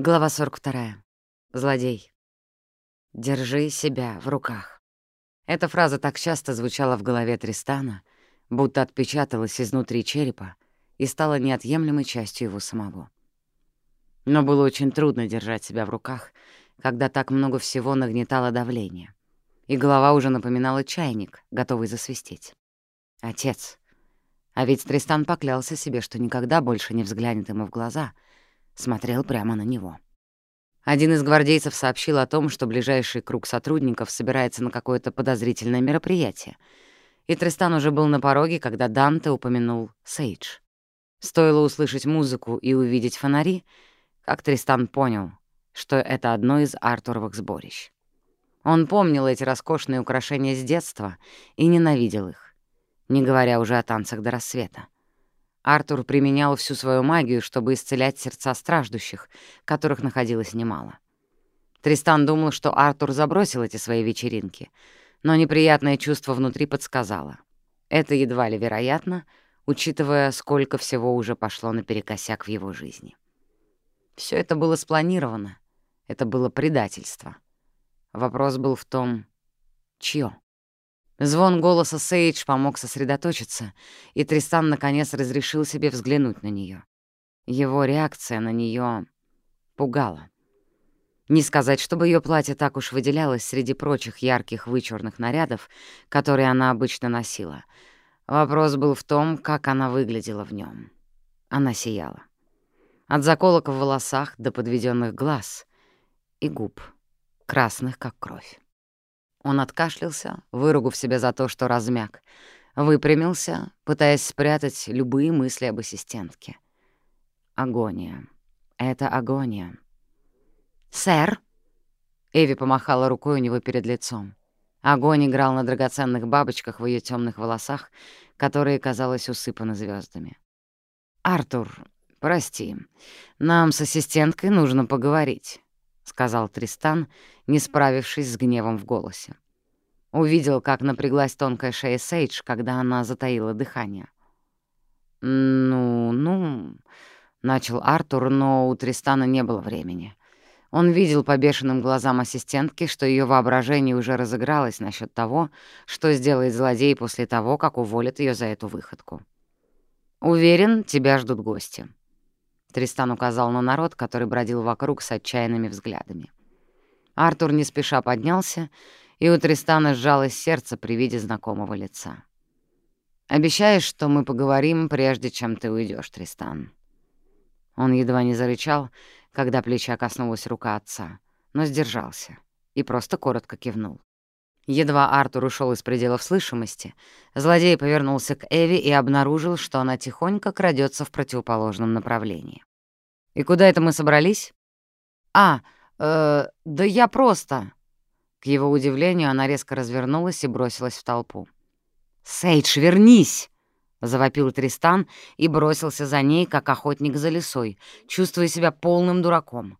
Глава 42. Злодей. «Держи себя в руках». Эта фраза так часто звучала в голове Тристана, будто отпечаталась изнутри черепа и стала неотъемлемой частью его самого. Но было очень трудно держать себя в руках, когда так много всего нагнетало давление, и голова уже напоминала чайник, готовый засвистеть. Отец. А ведь Тристан поклялся себе, что никогда больше не взглянет ему в глаза — смотрел прямо на него. Один из гвардейцев сообщил о том, что ближайший круг сотрудников собирается на какое-то подозрительное мероприятие, и Тристан уже был на пороге, когда Данте упомянул Сейдж. Стоило услышать музыку и увидеть фонари, как Тристан понял, что это одно из Артуровых сборищ. Он помнил эти роскошные украшения с детства и ненавидел их, не говоря уже о танцах до рассвета. Артур применял всю свою магию, чтобы исцелять сердца страждущих, которых находилось немало. Тристан думал, что Артур забросил эти свои вечеринки, но неприятное чувство внутри подсказало. Это едва ли вероятно, учитывая, сколько всего уже пошло наперекосяк в его жизни. Все это было спланировано, это было предательство. Вопрос был в том, чье. Звон голоса Сейдж помог сосредоточиться, и Тристан наконец разрешил себе взглянуть на нее. Его реакция на нее пугала. Не сказать, чтобы ее платье так уж выделялось среди прочих ярких вычурных нарядов, которые она обычно носила. Вопрос был в том, как она выглядела в нем. Она сияла. От заколок в волосах до подведенных глаз и губ, красных как кровь. Он откашлялся, выругав себя за то, что размяк. Выпрямился, пытаясь спрятать любые мысли об ассистентке. Агония. Это агония. «Сэр!» Эви помахала рукой у него перед лицом. Огонь играл на драгоценных бабочках в ее темных волосах, которые, казалось, усыпаны звездами. «Артур, прости, нам с ассистенткой нужно поговорить», — сказал Тристан, не справившись с гневом в голосе. Увидел, как напряглась тонкая шея Сейдж, когда она затаила дыхание. «Ну, ну...» — начал Артур, но у Тристана не было времени. Он видел по бешеным глазам ассистентки, что ее воображение уже разыгралось насчет того, что сделает злодей после того, как уволят ее за эту выходку. «Уверен, тебя ждут гости». Тристан указал на народ, который бродил вокруг с отчаянными взглядами. Артур не спеша поднялся, и у Тристана сжалось сердце при виде знакомого лица. «Обещаешь, что мы поговорим, прежде чем ты уйдешь, Тристан?» Он едва не зарычал, когда плеча коснулась рука отца, но сдержался и просто коротко кивнул. Едва Артур ушел из пределов слышимости, злодей повернулся к Эви и обнаружил, что она тихонько крадется в противоположном направлении. «И куда это мы собрались?» «А, «Э, да я просто...» К его удивлению, она резко развернулась и бросилась в толпу. «Сейдж, вернись!» — завопил Тристан и бросился за ней, как охотник за лесой, чувствуя себя полным дураком.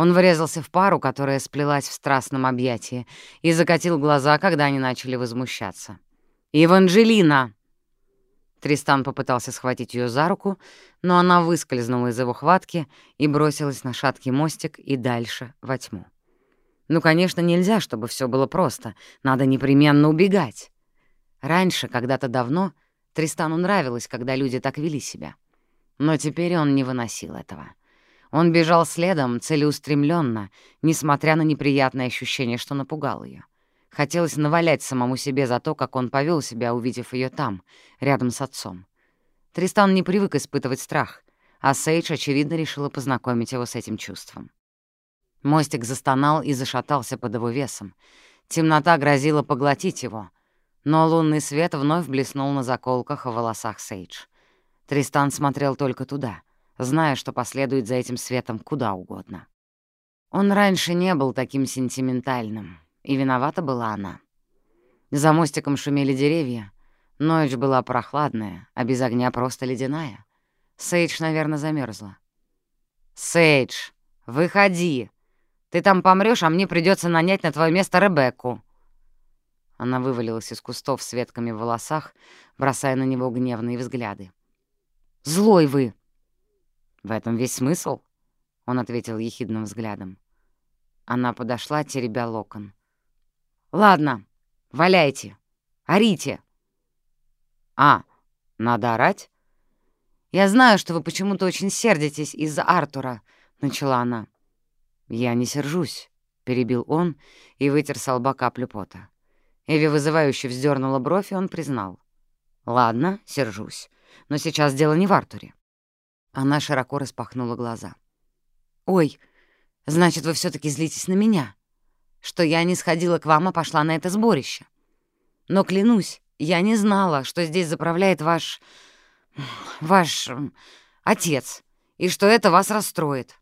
Он врезался в пару, которая сплелась в страстном объятии, и закатил глаза, когда они начали возмущаться. «Еванжелина!» Тристан попытался схватить ее за руку, но она выскользнула из его хватки и бросилась на шаткий мостик и дальше во тьму. Ну, конечно, нельзя, чтобы все было просто. Надо непременно убегать. Раньше, когда-то давно, Тристану нравилось, когда люди так вели себя. Но теперь он не выносил этого. Он бежал следом, целеустремленно, несмотря на неприятное ощущение, что напугал ее. Хотелось навалять самому себе за то, как он повел себя, увидев ее там, рядом с отцом. Тристан не привык испытывать страх, а Сейдж, очевидно, решила познакомить его с этим чувством. Мостик застонал и зашатался под его весом. Темнота грозила поглотить его, но лунный свет вновь блеснул на заколках в волосах Сейдж. Тристан смотрел только туда, зная, что последует за этим светом куда угодно. Он раньше не был таким сентиментальным, и виновата была она. За мостиком шумели деревья. Ночь была прохладная, а без огня просто ледяная. Сейдж, наверное, замерзла. «Сейдж, выходи! Ты там помрёшь, а мне придётся нанять на твоё место Ребекку!» Она вывалилась из кустов с ветками в волосах, бросая на него гневные взгляды. «Злой вы!» «В этом весь смысл?» он ответил ехидным взглядом. Она подошла, теребя локон. «Ладно, валяйте, орите!» «А, надо орать?» «Я знаю, что вы почему-то очень сердитесь из-за Артура», — начала она. «Я не сержусь», — перебил он и вытер с лба каплю пота. Эви вызывающе вздернула бровь, и он признал. «Ладно, сержусь, но сейчас дело не в Артуре». Она широко распахнула глаза. «Ой, значит, вы все таки злитесь на меня, что я не сходила к вам, а пошла на это сборище. Но клянусь, я не знала, что здесь заправляет ваш... ваш... отец, и что это вас расстроит».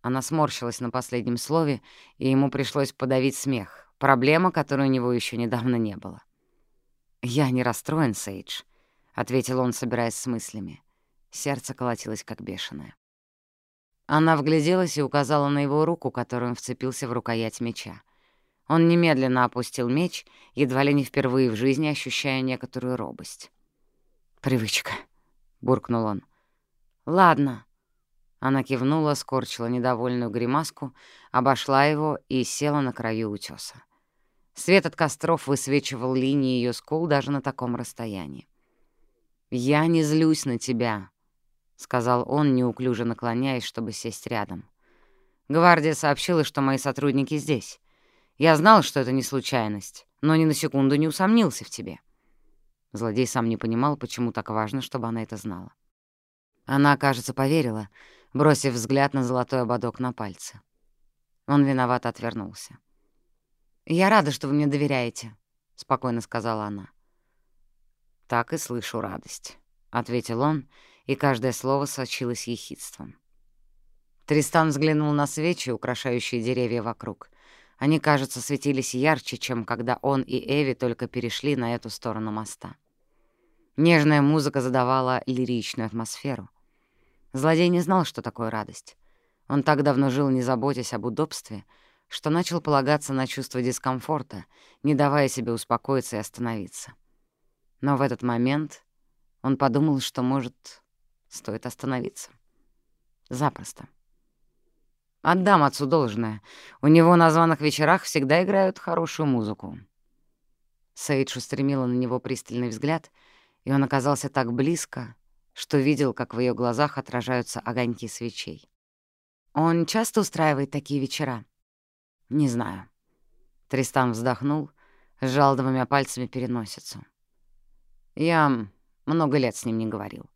Она сморщилась на последнем слове, и ему пришлось подавить смех. Проблема, которой у него еще недавно не было. «Я не расстроен, Сейдж», — ответил он, собираясь с мыслями. Сердце колотилось, как бешеное. Она вгляделась и указала на его руку, которую он вцепился в рукоять меча. Он немедленно опустил меч, едва ли не впервые в жизни ощущая некоторую робость. «Привычка», — буркнул он. «Ладно». Она кивнула, скорчила недовольную гримаску, обошла его и села на краю утёса. Свет от костров высвечивал линии ее скул даже на таком расстоянии. «Я не злюсь на тебя», — сказал он, неуклюже наклоняясь, чтобы сесть рядом. «Гвардия сообщила, что мои сотрудники здесь. Я знал, что это не случайность, но ни на секунду не усомнился в тебе». Злодей сам не понимал, почему так важно, чтобы она это знала. Она, кажется, поверила, бросив взгляд на золотой ободок на пальце. Он виновато отвернулся. «Я рада, что вы мне доверяете», — спокойно сказала она. «Так и слышу радость», — ответил он, и каждое слово сочилось ехидством. Тристан взглянул на свечи, украшающие деревья вокруг. Они, кажется, светились ярче, чем когда он и Эви только перешли на эту сторону моста. Нежная музыка задавала лиричную атмосферу. Злодей не знал, что такое радость. Он так давно жил, не заботясь об удобстве, что начал полагаться на чувство дискомфорта, не давая себе успокоиться и остановиться. Но в этот момент он подумал, что, может, стоит остановиться. Запросто. Отдам отцу должное. У него на званых вечерах всегда играют хорошую музыку. Сейдж устремила на него пристальный взгляд, и он оказался так близко, что видел, как в ее глазах отражаются огоньки свечей. Он часто устраивает такие вечера? «Не знаю». Тристан вздохнул, сжал двумя пальцами переносицу. «Я много лет с ним не говорил».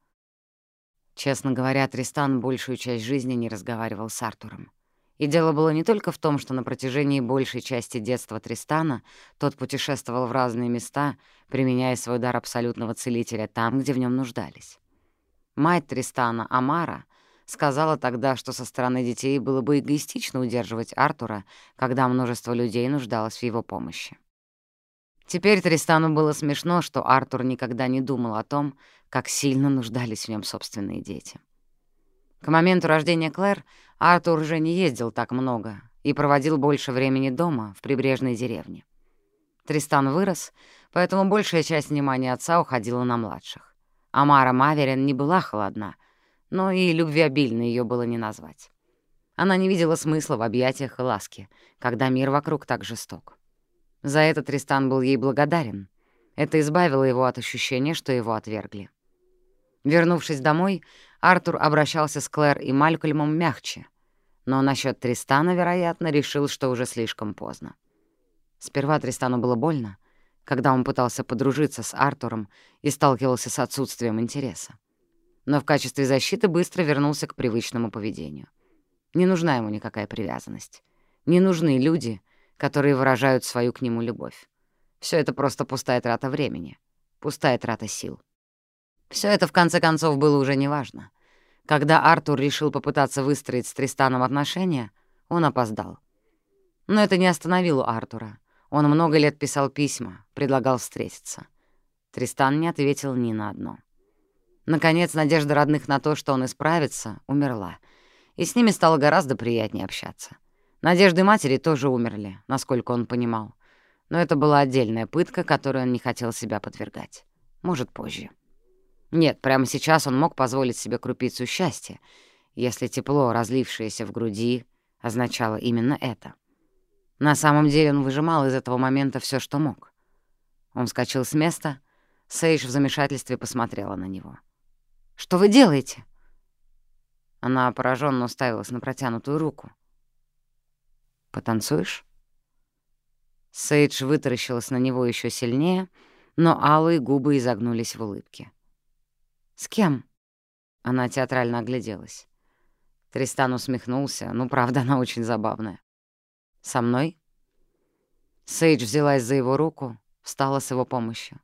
Честно говоря, Тристан большую часть жизни не разговаривал с Артуром. И дело было не только в том, что на протяжении большей части детства Тристана тот путешествовал в разные места, применяя свой дар абсолютного целителя там, где в нем нуждались. Мать Тристана, Амара, Сказала тогда, что со стороны детей было бы эгоистично удерживать Артура, когда множество людей нуждалось в его помощи. Теперь Тристану было смешно, что Артур никогда не думал о том, как сильно нуждались в нем собственные дети. К моменту рождения Клэр Артур уже не ездил так много и проводил больше времени дома, в прибрежной деревне. Тристан вырос, поэтому большая часть внимания отца уходила на младших. Амара Маверин не была холодна — но и любвеобильной ее было не назвать. Она не видела смысла в объятиях и ласке, когда мир вокруг так жесток. За это Тристан был ей благодарен. Это избавило его от ощущения, что его отвергли. Вернувшись домой, Артур обращался с Клэр и Малькольмом мягче, но насчет Тристана, вероятно, решил, что уже слишком поздно. Сперва Тристану было больно, когда он пытался подружиться с Артуром и сталкивался с отсутствием интереса но в качестве защиты быстро вернулся к привычному поведению. Не нужна ему никакая привязанность. Не нужны люди, которые выражают свою к нему любовь. Все это просто пустая трата времени, пустая трата сил. Все это, в конце концов, было уже неважно. Когда Артур решил попытаться выстроить с Тристаном отношения, он опоздал. Но это не остановило Артура. Он много лет писал письма, предлагал встретиться. Тристан не ответил ни на одно. Наконец, надежда родных на то, что он исправится, умерла. И с ними стало гораздо приятнее общаться. Надежды матери тоже умерли, насколько он понимал. Но это была отдельная пытка, которой он не хотел себя подвергать. Может, позже. Нет, прямо сейчас он мог позволить себе крупицу счастья, если тепло, разлившееся в груди, означало именно это. На самом деле он выжимал из этого момента все, что мог. Он вскочил с места, Сейдж в замешательстве посмотрела на него. «Что вы делаете?» Она пораженно уставилась на протянутую руку. «Потанцуешь?» Сейдж вытаращилась на него еще сильнее, но алые губы изогнулись в улыбке. «С кем?» Она театрально огляделась. Тристан усмехнулся. Ну, правда, она очень забавная. «Со мной?» Сейдж взялась за его руку, встала с его помощью.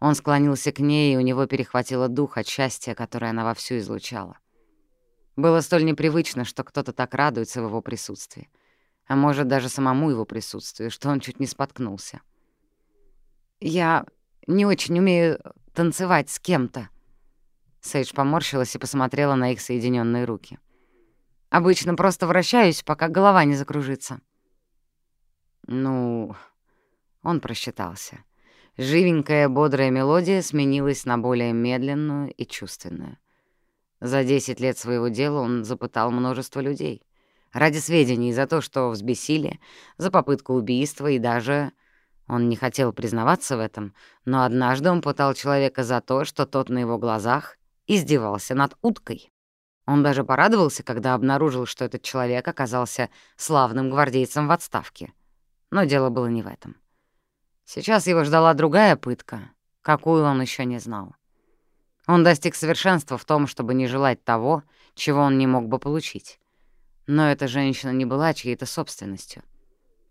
Он склонился к ней, и у него перехватило дух от счастья, которое она вовсю излучала. Было столь непривычно, что кто-то так радуется в его присутствии. А может, даже самому его присутствию, что он чуть не споткнулся. «Я не очень умею танцевать с кем-то». Сейдж поморщилась и посмотрела на их соединенные руки. «Обычно просто вращаюсь, пока голова не закружится». «Ну...» Он просчитался. Живенькая, бодрая мелодия сменилась на более медленную и чувственную. За 10 лет своего дела он запытал множество людей. Ради сведений за то, что взбесили, за попытку убийства и даже... Он не хотел признаваться в этом, но однажды он пытал человека за то, что тот на его глазах издевался над уткой. Он даже порадовался, когда обнаружил, что этот человек оказался славным гвардейцем в отставке. Но дело было не в этом. Сейчас его ждала другая пытка, какую он еще не знал. Он достиг совершенства в том, чтобы не желать того, чего он не мог бы получить. Но эта женщина не была чьей-то собственностью.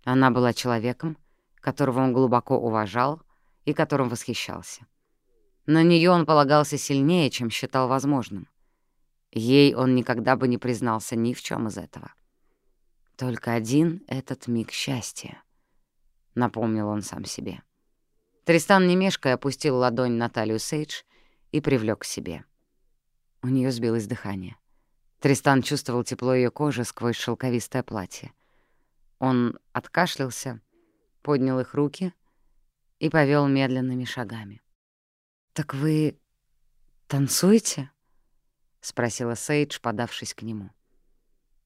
Она была человеком, которого он глубоко уважал и которым восхищался. На нее он полагался сильнее, чем считал возможным. Ей он никогда бы не признался ни в чем из этого. Только один этот миг счастья, — напомнил он сам себе. Тристан, не опустил ладонь на талию Сейдж и привлёк к себе. У неё сбилось дыхание. Тристан чувствовал тепло её кожи сквозь шелковистое платье. Он откашлялся, поднял их руки и повёл медленными шагами. «Так вы танцуете?» — спросила Сейдж, подавшись к нему.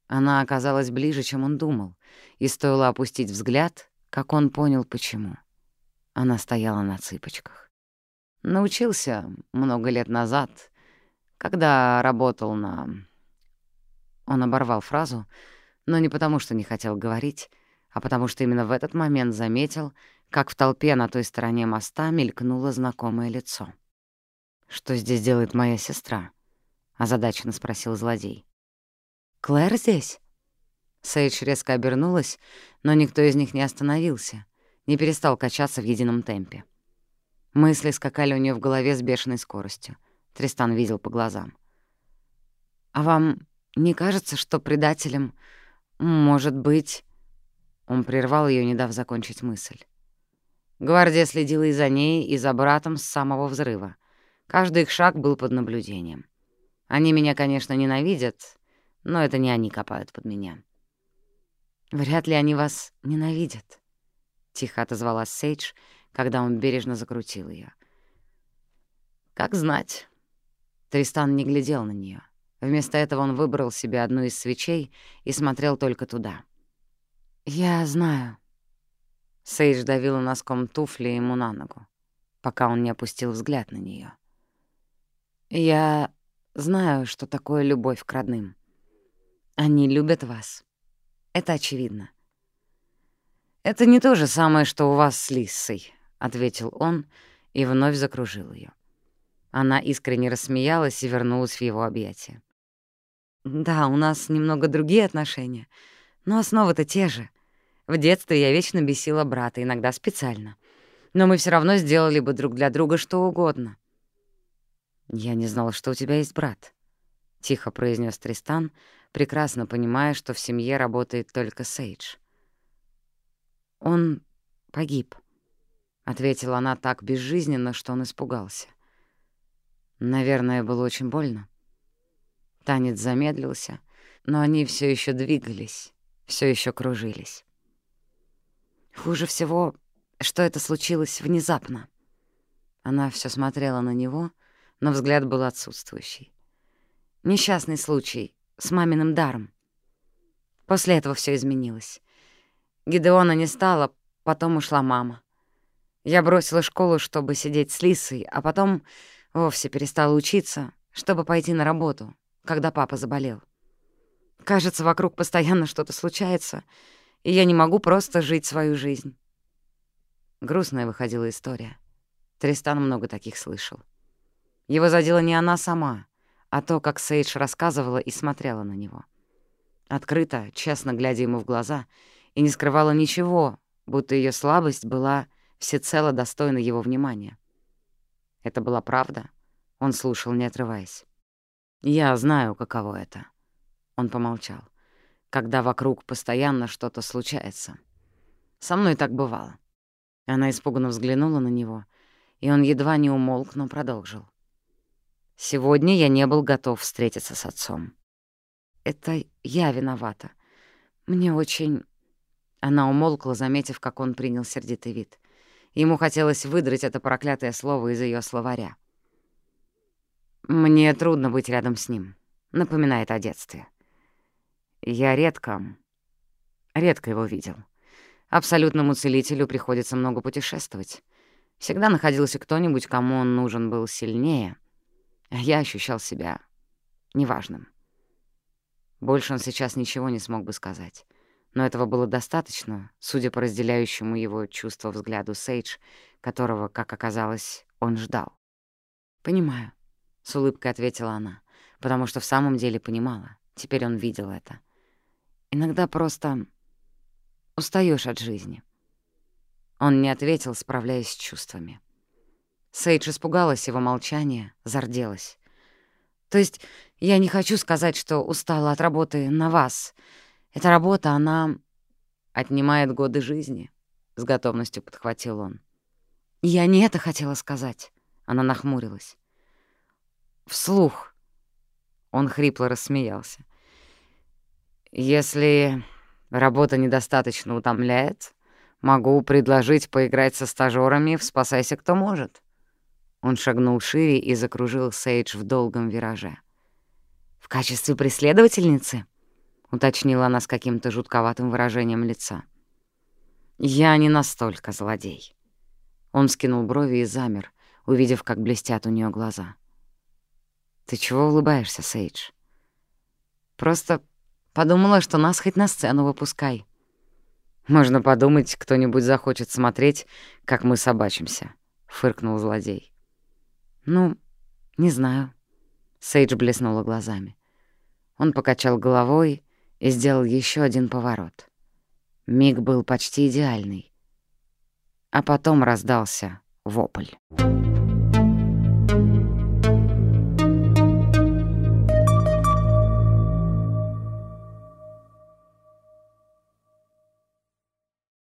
Она оказалась ближе, чем он думал, и стоило опустить взгляд, как он понял, почему. Она стояла на цыпочках. Научился много лет назад, когда работал на... Он оборвал фразу, но не потому, что не хотел говорить, а потому что именно в этот момент заметил, как в толпе на той стороне моста мелькнуло знакомое лицо. «Что здесь делает моя сестра?» — озадаченно спросил злодей. «Клэр здесь?» Сейдж резко обернулась, но никто из них не остановился, не перестал качаться в едином темпе. Мысли скакали у нее в голове с бешеной скоростью. Тристан видел по глазам. «А вам не кажется, что предателем может быть...» Он прервал ее, не дав закончить мысль. Гвардия следила и за ней, и за братом с самого взрыва. Каждый их шаг был под наблюдением. Они меня, конечно, ненавидят, но это не они копают под меня. Вряд ли они вас ненавидят, — тихо отозвалась Сейдж, когда он бережно закрутил ее. «Как знать». Тристан не глядел на нее. Вместо этого он выбрал себе одну из свечей и смотрел только туда. «Я знаю». Сейдж давила носком туфли ему на ногу, пока он не опустил взгляд на нее. «Я знаю, что такое любовь к родным. Они любят вас. Это очевидно. Это не то же самое, что у вас с Лиссой ответил он и вновь закружил ее. Она искренне рассмеялась и вернулась в его объятия. «Да, у нас немного другие отношения, но основы-то те же. В детстве я вечно бесила брата, иногда специально. Но мы все равно сделали бы друг для друга что угодно». «Я не знала, что у тебя есть брат», — тихо произнес Тристан, прекрасно понимая, что в семье работает только Сейдж. «Он погиб», — ответила она так безжизненно, что он испугался. Наверное, было очень больно. Танец замедлился, но они все еще двигались, все еще кружились. Хуже всего, что это случилось внезапно. Она все смотрела на него, но взгляд был отсутствующий. Несчастный случай, с маминым даром. После этого все изменилось. Гидеона не стало, потом ушла мама. Я бросила школу, чтобы сидеть с Лисой, а потом вовсе перестала учиться, чтобы пойти на работу, когда папа заболел. Кажется, вокруг постоянно что-то случается, и я не могу просто жить свою жизнь. Грустная выходила история. Тристан много таких слышал. Его задела не она сама, а то, как Сейдж рассказывала и смотрела на него. Открыто, честно глядя ему в глаза, и не скрывала ничего, будто ее слабость была всецело достойна его внимания. Это была правда. Он слушал, не отрываясь. «Я знаю, каково это». Он помолчал. «Когда вокруг постоянно что-то случается. Со мной так бывало». Она испуганно взглянула на него, и он едва не умолк, но продолжил. «Сегодня я не был готов встретиться с отцом. Это я виновата. Мне очень...» Она умолкла, заметив, как он принял сердитый вид. Ему хотелось выдрать это проклятое слово из ее словаря. «Мне трудно быть рядом с ним», — напоминает о детстве. Я редко, редко его видел. Абсолютному целителю приходится много путешествовать. Всегда находился кто-нибудь, кому он нужен был сильнее, я ощущал себя неважным. Больше он сейчас ничего не смог бы сказать но этого было достаточно, судя по разделяющему его чувство взгляду Сейдж, которого, как оказалось, он ждал. «Понимаю», — с улыбкой ответила она, потому что в самом деле понимала. Теперь он видел это. «Иногда просто устаешь от жизни». Он не ответил, справляясь с чувствами. Сейдж испугалась его молчания, зарделась. «То есть я не хочу сказать, что устала от работы на вас», эта работа, она отнимает годы жизни, — с готовностью подхватил он. Я не это хотела сказать. Она нахмурилась. Вслух. Он хрипло рассмеялся. Если работа недостаточно утомляет, могу предложить поиграть со стажёрами в «Спасайся, кто может». Он шагнул шире и закружил Сейдж в долгом вираже. «В качестве преследовательницы?» — уточнила она с каким-то жутковатым выражением лица. «Я не настолько злодей». Он скинул брови и замер, увидев, как блестят у нее глаза. «Ты чего улыбаешься, Сейдж?» «Просто подумала, что нас хоть на сцену выпускай». «Можно подумать, кто-нибудь захочет смотреть, как мы собачимся», — фыркнул злодей. «Ну, не знаю». Сейдж блеснула глазами. Он покачал головой и сделал еще один поворот. Миг был почти идеальный. А потом раздался вопль.